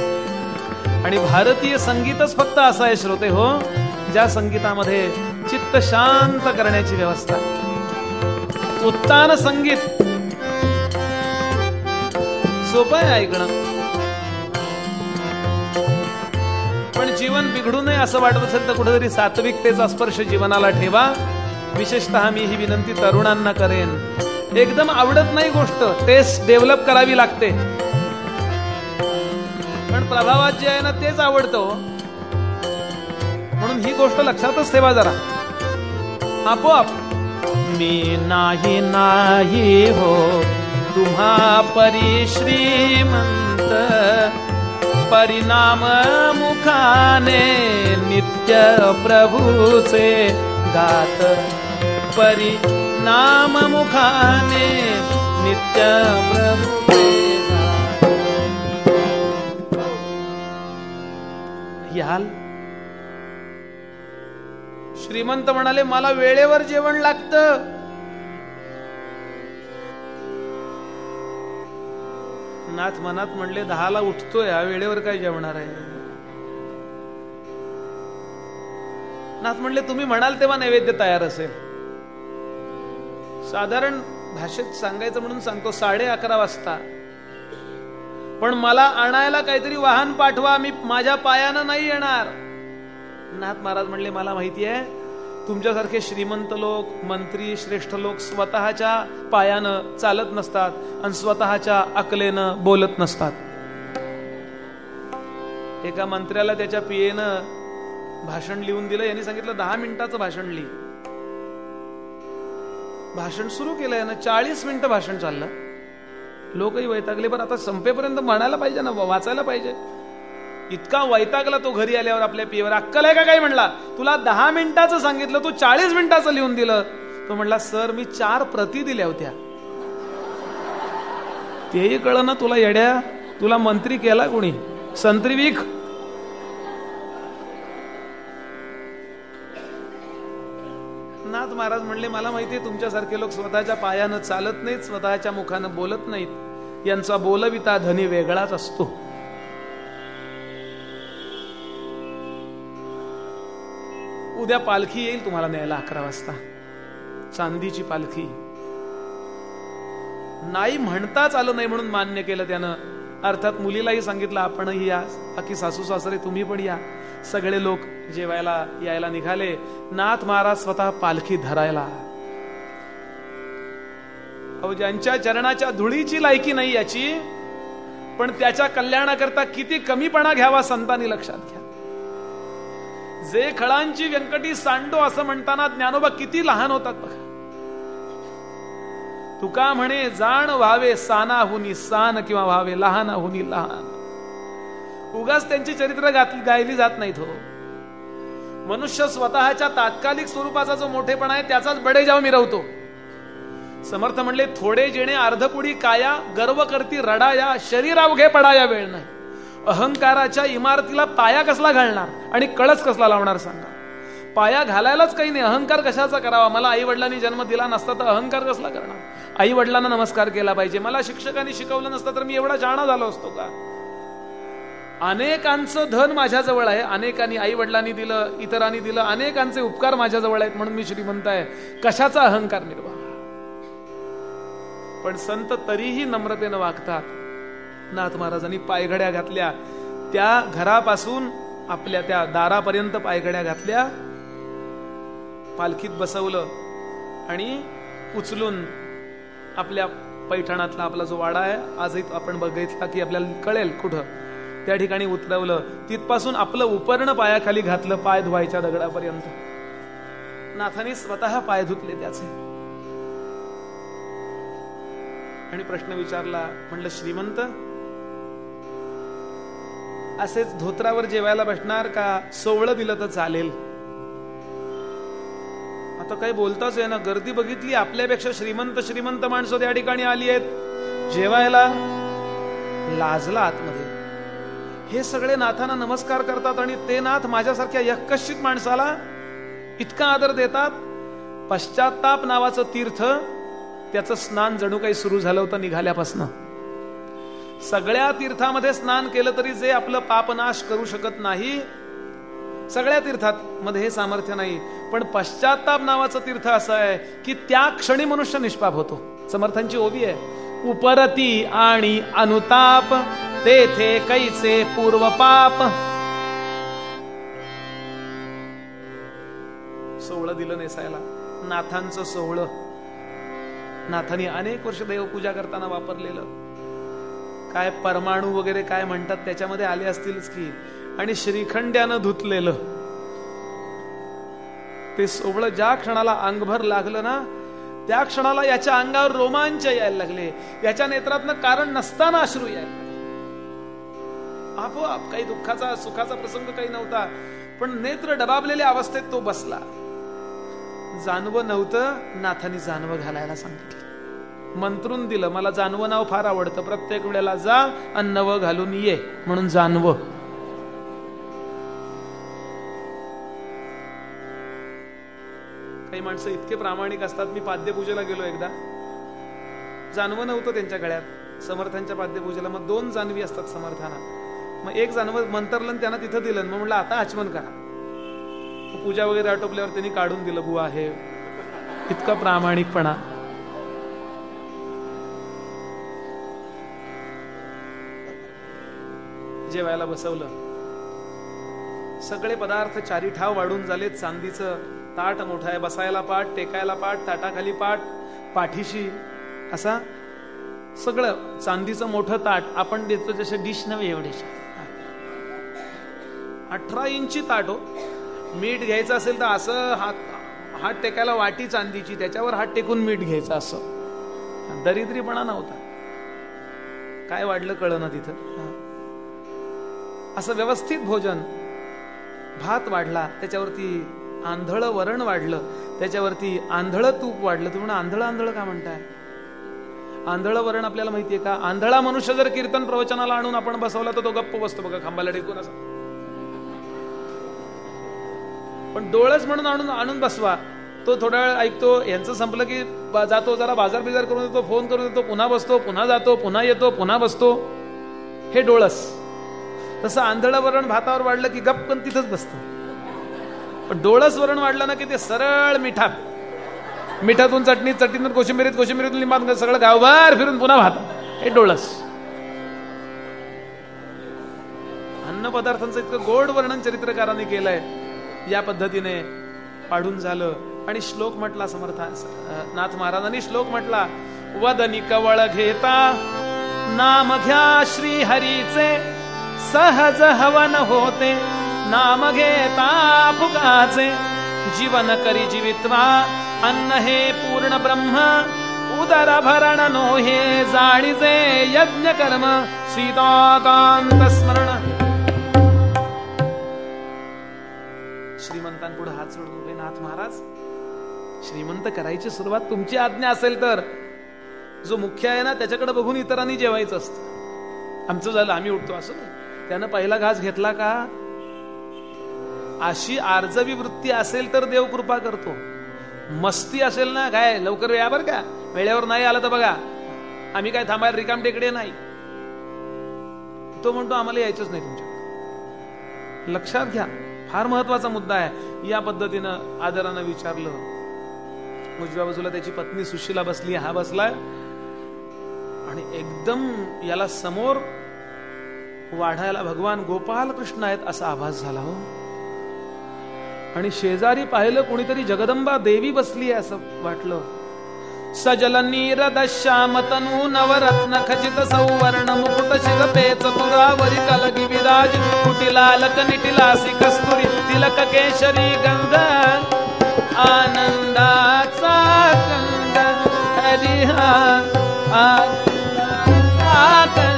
आणि भारतीय संगीतच फक्त असं आहे श्रोते हो ज्या संगीतामध्ये चित्त शांत करण्याची व्यवस्था. उत्तान संगीत. सोपं आहे ऐकणं. पण जीवन बिघडू नये असं वाटत असेल तर कुठेतरी सात्विकतेचा स्पर्श जीवनाला ठेवा. विशेषतः मी ही विनंती तरुणांना करेन. एकदम आवडत नाही गोष्ट तेच डेव्हलप करावी लागते. पण प्रभावात जे आहे ना तेच आवडतं हो. म्हणून ही गोष्ट लक्षातच ठेवा जरा. आपोआप. मी नाही नाही हो तुम्हा परी श्रीमंत. परिणाम मुखाने नित्य प्रभूचे गात नाम मुखाने नित्य प्रभूचे याल श्रीमंत म्हणाले मला वेळेवर जेवण लागतं. नाथ मनात म्हणले दहाला उठतोय हा वेळेवर काय जेवणार आहे? नाथ म्हणले तुम्ही म्हणाल तेव्हा नैवेद्य तयार असेल. साधारण भाषेत सांगायचं म्हणून सांगतो साडे अकरा वाजता. पण मला आणायला काहीतरी वाहन पाठवा मी माझ्या पायानं नाही येणार. नाथ महाराज म्हणले मला माहिती आहे तुमच्यासारखे श्रीमंत लोक मंत्री श्रेष्ठ लोक स्वतःच्या पायानं चालत नसतात आणि स्वतःच्या अकलेनं बोलत नसतात. एका मंत्र्याला त्याच्या पियेनं भाषण लिहून दिलं यांनी सांगितलं दहा मिनिटाचं भाषण लिही. भाषण सुरू केलं यानं चाळीस मिनिटं भाषण चाललं. लोकही वैतागले पण आता संपेपर्यंत म्हणायला पाहिजे ना वाचायला पाहिजे. इतका वैतागला तो घरी आल्यावर आपल्या पियेवर अक्कल आहे का काही म्हणला? तुला दहा मिनिटाचं सांगितलं तू चाळीस मिनिटाचं लिहून दिलं. तो म्हणला सर मी चार प्रती दिल्या होत्या. तेही कळ ना तुला येड्या. तुला मंत्री केला कोणी? संत्री विख. नाथ महाराज म्हणले मला माहितीये तुमच्यासारखे लोक स्वतःच्या पायानं चालत नाहीत स्वतःच्या मुखानं बोलत नाहीत. यांचा बोलविता धनी वेगळाच असतो. उद्या पालखी येईल तुम्हाला न्यायला अकरा वाजता. चांदीची पालखी. नाही म्हणताच आलं नाही म्हणून मान्य केलं त्यानं. अर्थात मुलीलाही सांगितलं आपणही या. बाकी सासू सासरे तुम्ही पण या. सगळे लोक जेवायला यायला निघाले. नाथ महाराज स्वतः पालखी धरायला. अहो ज्यांच्या चरणाच्या धुळीची लायकी नाही याची पण त्याच्या कल्याणाकरता किती कमीपणा घ्यावा संतांनी लक्षात घ्या. जे खळांची व्यंकटी सांडो असं म्हणताना ज्ञानोबा किती लहान होतात बघा. तुका म्हणे जाण व्हावे साना हुनी सान किंवा व्हावे लहान हुनी लहान. उगाच त्यांची चरित्र गायली जात नाहीत हो. मनुष्य स्वतःच्या तात्कालिक स्वरूपाचा जो मोठेपणा आहे त्याचाच बडेजाव मिरवतो समर्थ म्हणले थोडे जेणे अर्धपुडी काया गर्व करती रडाया शरीर अवघे पडाया वेळ नाही. अहंकाराच्या इमारतीला पाया कसला घालणार आणि कळस कसला लावणार सांगा. पाया घालायलाच काही नाही अहंकार कशाचा करावा? मला आई वडिलांनी जन्म दिला नसता तर अहंकार कसला करणार? आई वडिलांना नमस्कार केला पाहिजे. मला शिक्षकांनी शिकवलं नसतं तर मी एवढा जाणा झालो असतो का? अनेकांचं धन माझ्याजवळ आहे. अनेकांनी आई वडिलांनी दिलं इतरांनी दिलं अनेकांचे उपकार माझ्याजवळ आहेत म्हणून मी श्रीमंत आहे. कशाचा अहंकार निर्वाह? पण संत तरीही नम्रतेनं वागतात. नाथ महाराजांनी पायघड्या घातल्या. त्या घरापासून आपल्या त्या दारापर्यंत पायघड्या घातल्या. पालखीत बसवलं आणि उचलून आपल्या पैठणातला आपला जो वाडा आहे आजही आपण बघितला की आपल्याला कळेल कुठं. त्या ठिकाणी उतरवलं. तिथपासून आपलं उपर्ण पायाखाली घातलं पाय धुवायच्या दगडापर्यंत. नाथाने स्वतः पाय धुतले त्याचे. आणि प्रश्न विचारला म्हणलं श्रीमंत असेच धोत्रावर जेवायला बसणार का? सोवळं दिलं तर चालेल. आता काही बोलताच आहे ना गर्दी बघितली आपल्यापेक्षा श्रीमंत श्रीमंत माणसं त्या ठिकाणी आली आहेत. जेवायला लाजला आतमध्ये. हे सगळे नाथांना नमस्कार करतात आणि ते नाथ माझ्यासारख्या यक्कश्चित माणसाला इतका आदर देतात. पश्चाताप नावाचं तीर्थ त्याचं स्नान जणू काही सुरू झालं होतं निघाल्यापासनं. सगळ्या तीर्थामध्ये स्नान केलं तरी जे आपलं पापनाश करू शकत नाही सगळ्या तीर्थात मध्ये हे सामर्थ्य नाही. पण पश्चाताप नावाचं तीर्थ असं आहे की त्या क्षणी मनुष्य निष्पाप होतो. समर्थांची ओवी आहे. उपरती आणि अनुताप तेथे कैसे पूर्व पाप? सोहळं दिलं नेसायला. नाथांचं सोहळं. नाथांनी अनेक वर्ष देवपूजा करताना वापरलेलं. काय परमाणू वगैरे काय म्हणतात त्याच्यामध्ये आले असतीलच की आणि श्रीखंड्यानं धुतलेलं. ते सोहळं ज्या क्षणाला अंगभर लागलं ना त्या क्षणाला याच्या अंगावर रोमांच यायला लागले. याच्या नेत्रातनं कारण नसताना अश्रू यायला आपोआप काही दुःखाचा सुखाचा प्रसंग काही नव्हता पण नेत्र डबाबलेल्या अवस्थेत तो बसला. जानव नव्हतं नाथानी जानवं घालायला सांगितलं. मंत्रून दिलं मला जानवं नाव फार आवडतं प्रत्येक वेळेला जा आणि घालून ये म्हणून जानव. काही माणसं इतके प्रामाणिक असतात मी पाद्यपूजेला गेलो एकदा. जानवं नव्हतं त्यांच्या गळ्यात समर्थांच्या पाद्यपूजेला मग दोन जानवी असतात समर्थाना. मग एक जानवं मंतरलं त्यांना तिथं दिलं. मग म्हटलं आता आचमन करा. पूजा वगैरे आटोपल्यावर त्यांनी काढून दिलं बुवा आहे इतका प्रामाणिकपणा. जेवायला बसवलं. सगळे पदार्थ चारी ठाव वाढून झाले चांदीचं ताट मोठं आहे बसायला पाठ टेकायला पाठ ताटाखाली पाठ पाठीशी. असा सगळं चांदीचं मोठं ताट आपण देतो जसे डिश नव्हे एवढेशा. अठरा इंची ताट हो. मीठ घ्यायचं असेल तर असं हात हात टेकायला वाटी चांदीची त्याच्यावर हात टेकून मीठ घ्यायचं असं. दरिद्रीपणा नव्हता. काय वाढलं कळ ना तिथं? असं व्यवस्थित भोजन. भात वाढला त्याच्यावरती आंधळ वरण वाढलं त्याच्यावरती आंधळ तूप वाढलं. तुम्ही आंधळ आंधळ का म्हणताय? आंधळ वरण आपल्याला माहितीये का? आंधळा मनुष्य जर कीर्तन प्रवचनाला आणून आपण बसवला तर तो गप्प बसतो बघा खांबाला टेकून असं. पण डोळस म्हणून आणून आणून बसवा. तो थोडा वेळ ऐकतो. यांचं संपलं की जातो जरा बाजार बिजार करून देतो फोन करून देतो पुन्हा बसतो पुन्हा जातो पुन्हा येतो पुन्हा बसतो. हे डोळस. तसं आंधळ वरण भातावर वाढलं की गप्पन तिथंच बसतं. पण डोळस वरण वाढलं ना की ते सरळ मिठात मिठातून चटणी चटणीतून कोशिंबिरीत कोशिंबिरीतून लिंबात सगळं गावभर फिरून पुन्हा भात. हे डोळस. अन्न पदार्थांचं इतकं गोड वर्णन चरित्रकाराने केलंय. या पद्धतीने पाढून झालं. आणि श्लोक म्हटला समर्थ नाथ महाराजांनी श्लोक म्हटला वदनी कवळ घेता नाम घ्या श्री हरीचे सहज हवन होते नाम घेता फुगाचे जीवन करी जीवित्वा अन्न हे पूर्ण ब्रह्म उदर भरण नो हे जाणीचे यज्ञ कर्म सीताकांत स्मरण. श्रीमंतांपुढे हात सोडून नाथ महाराज श्रीमंत करायची सुरुवात तुमची आज्ञा असेल तर. जो मुख्य आहे ना त्याच्याकडे बघून इतरांनी जेवायचं असतं. आमचं झालं आम्ही उठतो असं. त्यानं पहिला घास घेतला का? अशी आर्जवी वृत्ती असेल तर देव कृपा करतो. मस्ती असेल ना काय लवकर या बर का? वेळेवर नाही आलं तर बघा. आम्ही काय थांबायला रिकाम टेकडे नाही. तो म्हणतो आम्हाला यायचंच नाही तुमच्या लक्षात घ्या. फार महत्त्वाचा मुद्दा आहे. या पद्धतीनं आदरानं विचारलं. उजव्या बाजूला त्याची पत्नी सुशीला बसली हा बसलाय. आणि एकदम याला समोर वाढायला भगवान गोपाल कृष्ण आहेत असा आभास झाला हो. आणि शेजारी पाहिलं कोणीतरी जगदंबा देवी बसली आहे असं वाटलं. ಸಜಲ ನೀರದ ಶ್ಯಾಮತನು ನವರತ್ನ ಖಚಿತ ಸೌವರ್ಣ ಮುಕುಟ ಶಿರಪೇತ ಪುರಾವರಿ ಕಲಗಿ ವಿರಾಜ್ ಕುಟಿಲಾಲಕ ನಿಟಿಲಾಸಿ ಕಸ್ತೂರಿ ತಿಲಕ ಕೇಶರಿ ಗಂಧ ಆನಂದ ಸಾಕಂದ ಹರಿಹ ಆನಂದ ಸಾಕಂದ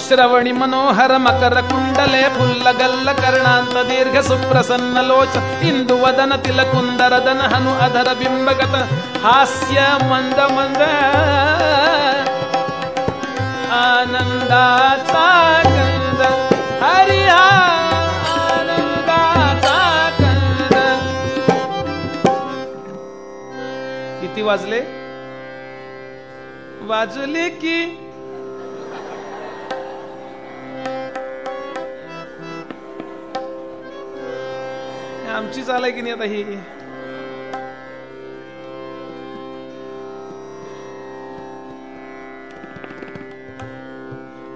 श्रवणी मनोहर मकर कुंडले फुल्लगल्ल गल्ल दीर्घ सुप्रसन्न लोच इंदु वदन हनु अधर बिंबगत हास्य मंद मंद आनंदाचा गंध हरि आनंदाचा गंध किती वाजले वाजले की आमची चाल की नाही आता ही?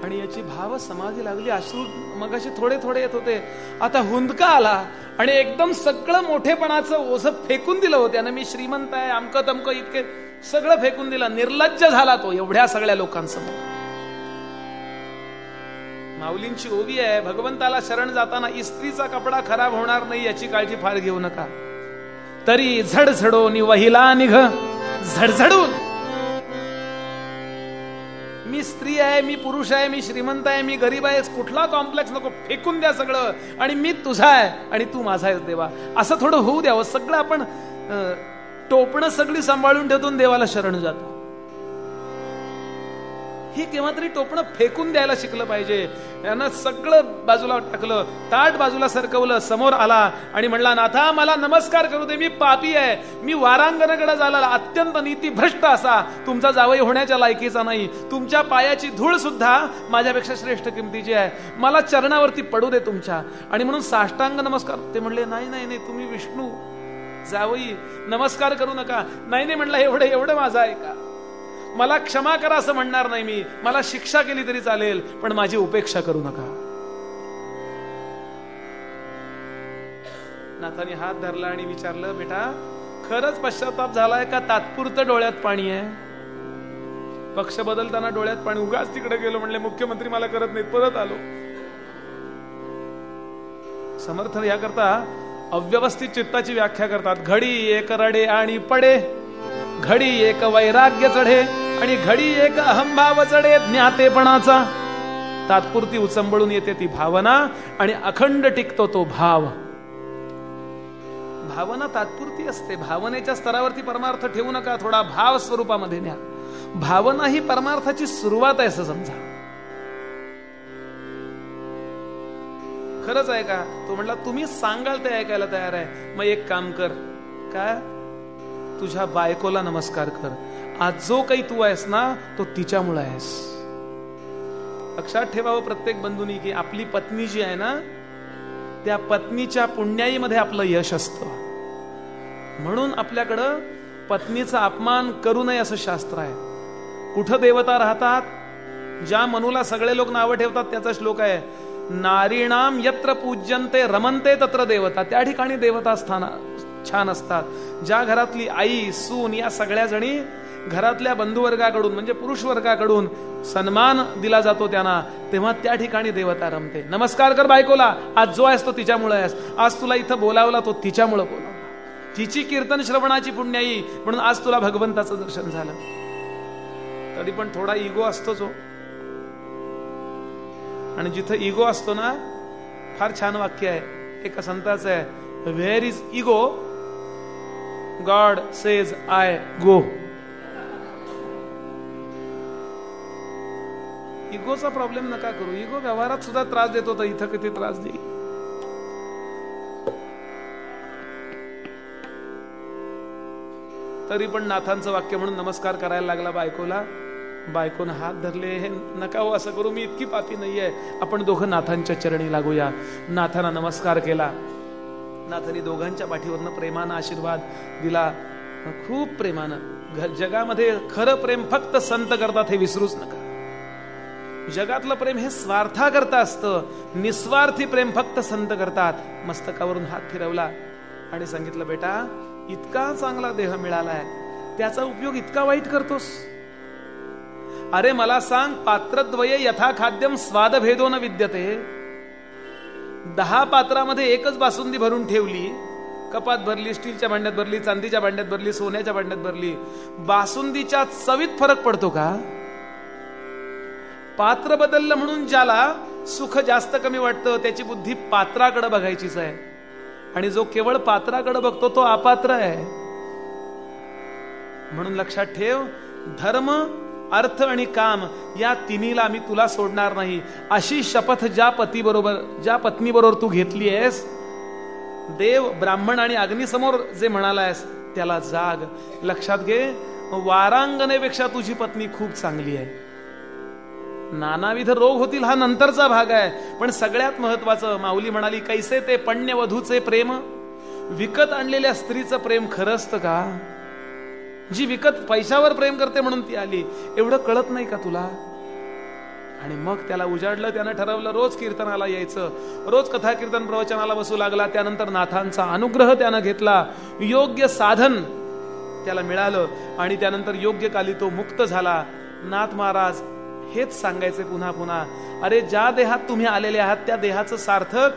आणि याची भाव समाधी लागली. अश्रू मग असे थोडे थोडे येत होते. आता हुंदका आला आणि एकदम सगळं मोठेपणाचं ओझ फेकून दिलं होतं. त्यानं मी श्रीमंत आहे अमक तमक इतके सगळं फेकून दिलं. निर्लज्ज झाला तो एवढ्या सगळ्या लोकांसमोर. माऊलींची ओवी आहे भगवंताला शरण जाताना इस्त्रीचा कपडा खराब होणार नाही याची काळजी फार घेऊ नका. तरी झडझडो नि वहिला निघ झडझडून. मी स्त्री आहे मी पुरुष आहे मी श्रीमंत आहे मी गरीब आहे कुठला कॉम्प्लेक्स नको फेकून द्या सगळं. आणि मी तुझा आहे आणि तू माझा आहे देवा. असं थोडं होऊ द्यावं सगळं आपण टोपणं सगळी सांभाळून ठेवून देवाला शरण जातो. हे केव्हा तरी टोपणं फेकून द्यायला शिकलं पाहिजे. यानं सगळं बाजूला टाकलं ताट बाजूला सरकवलं समोर आला आणि म्हणला नाथा मला नमस्कार करू दे मी पापी आहे. मी वारांगणाकडे झाला अत्यंत नीती भ्रष्ट असा. तुमचा जावई होण्याच्या लायकीचा नाही. तुमच्या पायाची धूळ सुद्धा माझ्यापेक्षा श्रेष्ठ किमतीची आहे. मला चरणावरती पडू दे तुमच्या. आणि म्हणून साष्टांग नमस्कार. ते म्हणले नाही नाही नाही तुम्ही विष्णू जावई नमस्कार करू नका. नाही नाही म्हणलं एवढं एवढं माझं आहे का? मला क्षमा करा असं म्हणणार नाही मी. मला शिक्षा केली तरी चालेल पण माझी उपेक्षा करू नका. नाथाने हात धरला आणि विचारलं बेटा खरंच पश्चाताप झालाय का? तात्पुरतं डोळ्यात पाणी आहे. पक्ष बदलताना डोळ्यात पाणी उगाच तिकडे गेलो म्हणले मुख्यमंत्री मला करत नाहीत परत आलो. समर्थन याकरता अव्यवस्थित चित्ताची व्याख्या करतात. घडी एक रडे आणि पडे. घडी एक वैराग्य चढे आणि घडी एक अहंभाव चढे ज्ञातेपणाचा. तात्पुरती उचंबळून येते ती भावना आणि अखंड टिकतो तो भाव. भावना तात्पुरती असते. भावनेच्या स्तरावरती परमार्थ ठेवू नका थोडा भाव स्वरूपामध्ये न्या. भावना ही परमार्थाची सुरुवात आहे असं समजा. खरंच आहे का? तो म्हटला तुम्ही सांगाल ते ऐकायला तयार आहे. मग एक काम कर. का? तुझ्या बायकोला नमस्कार कर. आज जो काही तू आहेस ना तो तिच्यामुळे आहेस. लक्षात ठेवावं प्रत्येक बंधूनी की आपली पत्नी जी आहे ना त्या पत्नीच्या पुण्याईमध्ये आपलं यश असतं. म्हणून आपल्याकडं पत्नीचा अपमान करू नये असं शास्त्र आहे. कुठं देवता राहतात ज्या मनूला सगळे लोक नावं ठेवतात त्याचा श्लोक आहे नारीणाम यत्र पूज्यंते रमनते तत्र देवता. त्या ठिकाणी देवता स्थान छान असतात. ज्या घरातली आई सून या सगळ्या जणी घरातल्या बंधुवर्गाकडून म्हणजे पुरुष वर्गाकडून सन्मान दिला जातो त्यांना तेव्हा त्या ठिकाणी देवता रमते. नमस्कार कर बायकोला. आज जो आहेस तो तिच्यामुळे आहेस. आज तुला इथं बोलावला तो तिच्यामुळे बोलावला. तिची कीर्तन श्रवणाची पुण्याई म्हणून आज तुला भगवंताचं दर्शन झालं. तरी पण थोडा इगो असतो जो हो. आणि जिथं इगो असतो ना फार छान वाक्य आहे. एका संताचं आहे where is ego god says I go इगोचा problem नका करू. इगो व्यवहारात सुद्धा त्रास देतो तर इथं किती त्रास देईल? तरी पण नाथांचं वाक्य म्हणून नमस्कार करायला लागला बायकोला. बायकोनं हात धरले हे नका हो असं करू मी इतकी पापी नाहीये. आपण दोघं नाथांच्या चरणी लागूया. नाथांना नमस्कार केला. नाथांनी दोघांच्या पाठीवरनं प्रेमानं आशीर्वाद दिला. खूप प्रेमानं. जगामध्ये खरं प्रेम फक्त संत करतात हे विसरूच नका. जगातलं प्रेम हे स्वार्था करता असतं. निस्वार्थी प्रेम फक्त संत करतात. मस्तकावरून हात फिरवला आणि सांगितलं बेटा इतका चांगला देह मिळालाय. त्याचा उपयोग इतका वाईट करतोस. अरे मला सांग पात्रद्वये यथा खाद्यम स्वादभेदो न विद्यते. दहा पात्रामध्ये एकच बासुंदी भरून ठेवली. कपात भरली स्टीलच्या भांड्यात भरली चांदीच्या भांड्यात भरली सोन्याच्या भांड्यात भरली. बासुंदीच्या चवीत फरक पडतो का? पात्र बदललं म्हणून ज्याला सुख जास्त कमी वाटतं त्याची बुद्धी पात्राकडे बघायचीच आहे. आणि जो केवळ पात्राकडे बघतो तो अपात्र आहे. म्हणून लक्षात ठेव धर्म अर्थ आणि काम या तिन्हीला मी तुला सोडणार नाही. अशी शपथ ज्या पती बरोबर ज्या पत्नी बरोबर तू घेतली आहेस देव ब्राह्मण आणि अग्निसमोर जे म्हणालायस त्याला जाग. लक्षात घे वारांगणेपेक्षा तुझी पत्नी खूप चांगली आहे. नानाविध रोग होतील हा नंतरचा भाग आहे. पण सगळ्यात महत्वाचं माऊली म्हणाली कैसे ते पण्यवधूचे प्रेम? विकत आणलेल्या स्त्रीचं प्रेम खरं असतं का? जी विकत पैशावर प्रेम करते म्हणून ती आली एवढं कळत नाही का तुला? आणि मग त्याला उजाडलं त्यानं ठरवलं रोज कीर्तनाला यायचं. रोज कथा कीर्तन प्रवचनाला बसू लागला त्यानंतर नाथांचा अनुग्रह त्यानं घेतला. योग्य साधन त्याला मिळालं आणि त्यानंतर योग्य काली तो मुक्त झाला. नाथ महाराज हेच सांगायचे पुन्हा पुन्हा अरे ज्या देहात तुम्ही आलेले आहात त्या देहाचं सार्थक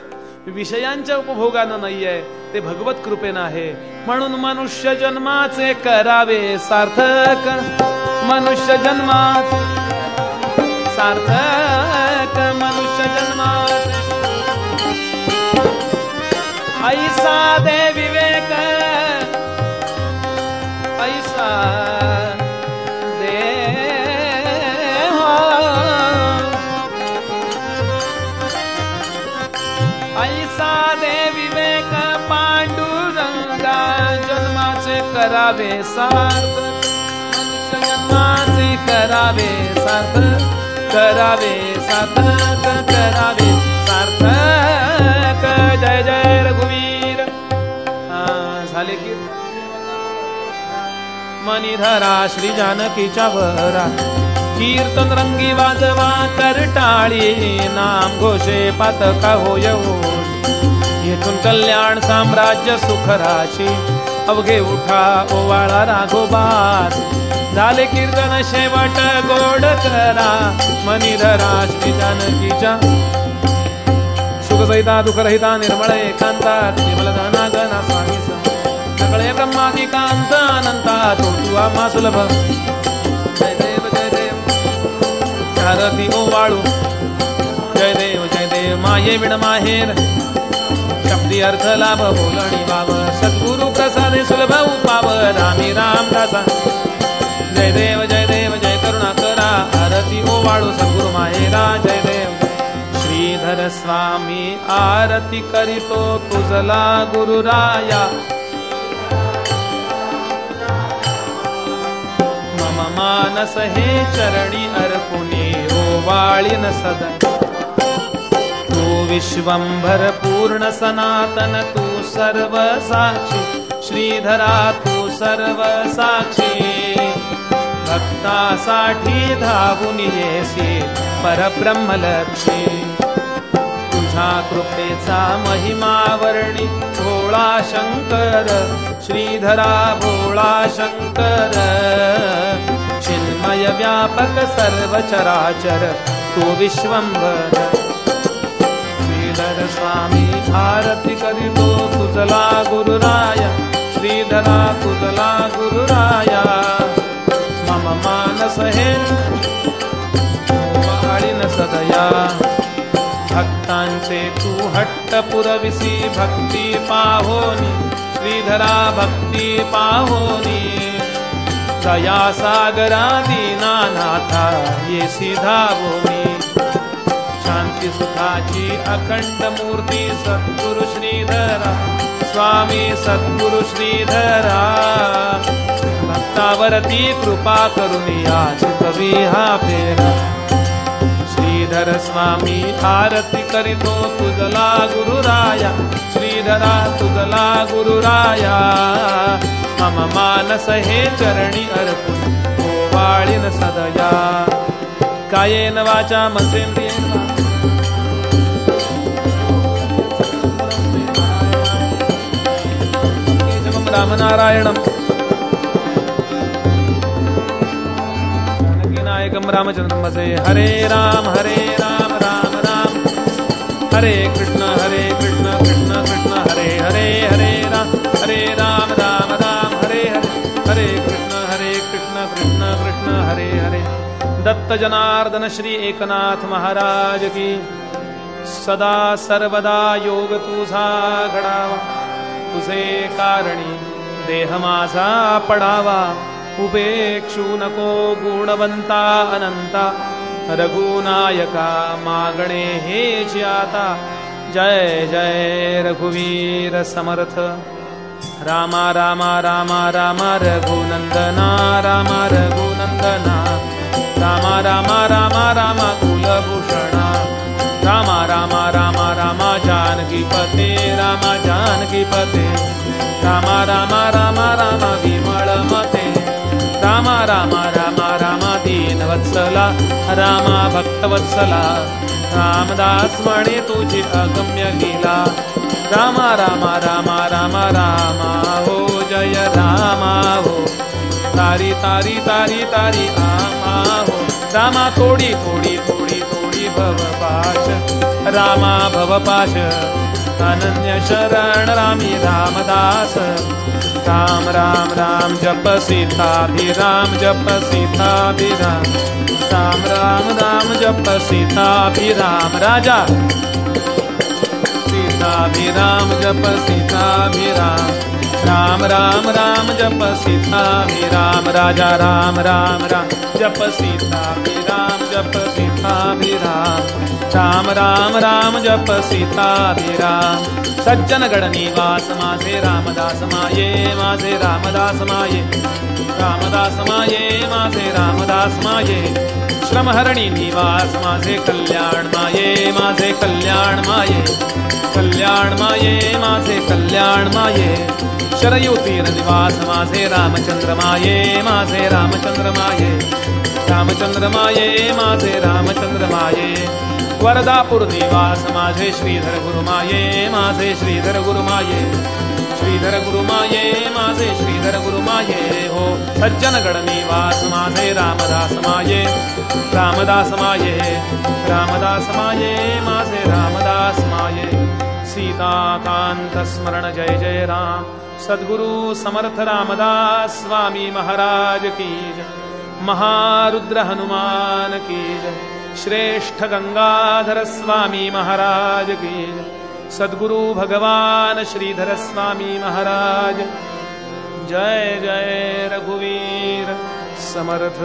विषयांच्या उपभोगानं नाहीये, ते भगवत कृपेनं आहे. म्हणून मनुष्य जन्माचे करावे, सार्थक. मनुष्य जन्मात, सार्थक मनुष्य जन्माचे ऐसा दे विवेक, ऐसा करावे सार्थ. मनुष्य जन्माचे करावे सार्थ. करावे सार्थक करावे सार्थक जय जय रघुवीर. झाले की? मणिधरा श्री जानकीच्या वरा. कीर्तन रंगी वाजवा करटाळी. नाम घोषे पातका होय. येथून कल्याण साम्राज्य सुखराशी. अवघे उठा ओवाळा राघोबास झाले कीर्तन शेवट गोड करा. मनिधरा श्री जानकीच्या. सुखसहिता दुखरहिता निर्मळ एकांता निर्मलदाना धना गणा स्वामी सगळे ब्रह्मादिकांत अनंता तो तू आम्हा सुलभ जय देव जय देव. भारती ओवाळू. जय देव जय देव. माये विण माहेर शब्दी अर्थ लाभ बोलणी वाव सद्गुरु रामदासा जय देव जय देव जय करुणा करा। आरती ओवाळू सद्गुरु माहेरा जय देव। श्रीधर स्वामी आरती करीतो तुझला गुरुराया मम मानस हे चरणी अर्पुनी ओवाळीन सदन। तू विश्वंभर पूर्ण सनातन तू सर्व साक्षी श्रीधरा तू सर्व साक्षी भक्तासाठी धावून येसी परब्रह्मलक्ष्मी। तुझा कृपेचा महिमा वर्णी भोळा शंकर श्रीधरा भोळा शंकर। चिन्मय व्यापक सर्व चराचर तू विश्वंभर। श्रीधर स्वामी आरती करीतो तुझला गुरुराया श्रीधरा तुझला गुरुराया। मम मानस हे। वाळीन सदया। भक्तांचे तू हट्ट पुरविसी भक्ती पाहोनी। श्रीधरा भक्ती पाहोनी। दया सागरा दीनानाथा ये धावोनी शांती सुखाची अखंड मूर्ती सद्गुरु श्रीधरा स्वामी सद्गुरु श्रीधरा भक्तावरती कृपा करुणी आज कवी हा फेरा श्रीधर स्वामी आरती करीतो तुझला गुरुराया श्रीधरा तुझला गुरुराया मम मानस हे चरणी अर्पुन ओवाळीन सदया कायेन वाचा मनसेंद्रियेन रामनारायणम्। जानकीनायकं रामचन्द्रं वसे हरे राम हरे राम राम राम। हरे कृष्ण हरे कृष्ण कृष्ण कृष्ण हरे हरे हरे राम। हरे राम राम राम हरे हरे। हरे कृष्ण हरे कृष्ण कृष्ण कृष्ण हरे हरे। दत्त जनार्दन श्री एकनाथ महाराज की। सदा सर्वदा योग तुझा घडावा तुझे कारणी देह माझा पडावा उपेक्षू नको गुणवंता अनंता रघुनायका मागणे हे आता जय जय रघुवीर समर्थ। रामा रामा रामा रामा रघुनंदना रामा रघुनंदना रामा रामा रामा रामा कुलभूषणा। रामा रामा रामा रामा जानकी पते रामा जानकी पते रामा रामा रामा रामा विमळ मते रामा रामा रामा रामा दीनवत्सला रामा भक्तवत्सला अगम्य लीला रामा रामा रामा रामा रामा हो जय रामा हो तारी तारी तारी तारी आमा हो रामा थोडी थोडी थोडी भवपाश रामा भवपाश अनन्य शरण रामी रामदास राम राम राम जप सीताभिराम जप सीताभिराम। राम राम राम जप सीताभिराम। राजा। सीताभिराम जप सीताभिराम। राम राम राम जप सीताभिराम। राजा राम राम राम जप सीताभिराम जप सीताभिराम। राम राम राम जप सीताभिराम सज्जन निवास माझे रामदास माये माझे रामदास माये। रामदास माये माझे रामदास माये। श्रमहरणी निवास माझे कल्याण माये माझे कल्याण माये। कल्याण माये माझे कल्याण माये। शरयुतीर निवास माझे रामचंद्र माये माझे रामचंद्र माये। रामचंद्र माये माझे रामचंद्र माये। वरदापूर निवास माझे श्रीधर गुरुमाये माझे श्रीधर गुरुमाये. श्रीधर गुरुमाये माझे श्रीधर गुरुमाये. हो सज्जन गण निवास माझे रामदास माये. रामदास माये रामदास माये माझे रामदास माये. सीताकांत स्मरण जय जय राम. सद्गुरु समर्थ रामदास स्वामी महाराज की जय. महारुद्र हनुमान की जय श्रेष्ठ गंगाधर स्वामी महाराज की सद्गुरु भगवान श्रीधर स्वामी महाराज। जय जय रघुवीर समर्थ